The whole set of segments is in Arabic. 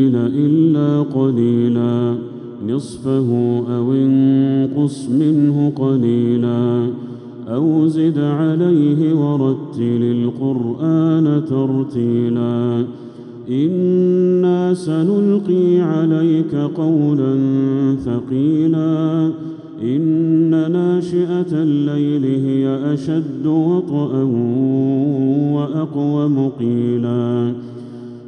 الليل إلا قليلا نصفه أو انقص منه قليلا أو زد عليه ورتل القرآن ترتيلا إنا سنلقي عليك قولا ثقيلا إن ناشئة الليل هي أشد وطئا وأقوم قيلا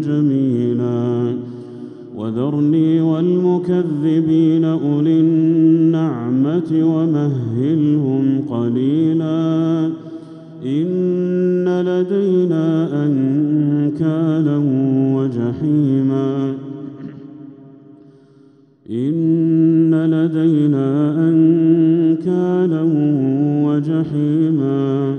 جميلا. وذرني والمكذبين أولي النعمة ومهلهم قليلا. إن لدينا أنكالا وجحيما. إن لدينا أنكالا وجحيما.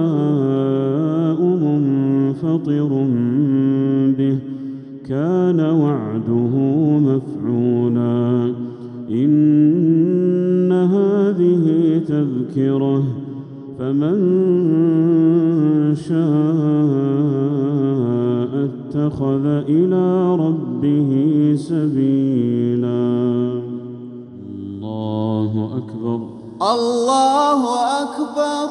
وعده مفعولا. إن هذه تذكرة فمن شاء اتخذ إلى ربه سبيلا. الله أكبر. الله أكبر.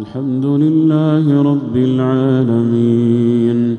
الحمد لله رب العالمين.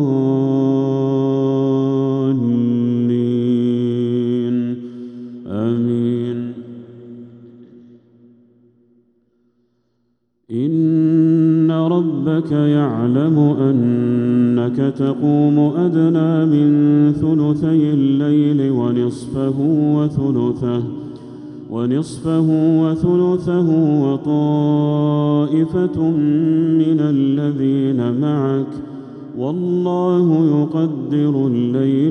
يعلم أنك تقوم أدنى من ثلثي الليل ونصفه وثلثه ونصفه وثلثه وطائفة من الذين معك والله يقدر الليل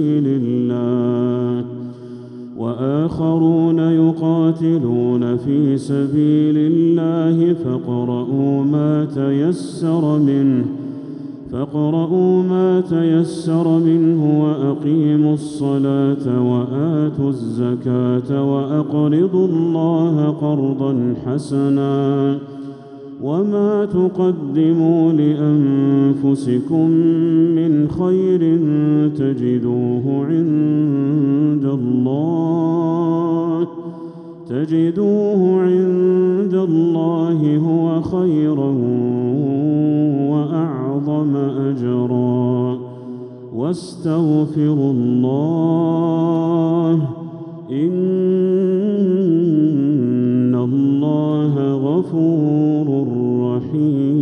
سبيل الله فاقرؤوا ما تيسر منه فاقرؤوا ما تيسر منه وأقيموا الصلاة وآتوا الزكاة وأقرضوا الله قرضا حسنا. وما تقدموا لأنفسكم من خير تجدوه عند الله تجدوه واعظم أجرا. واستغفروا الله ان الله غفور رحيم.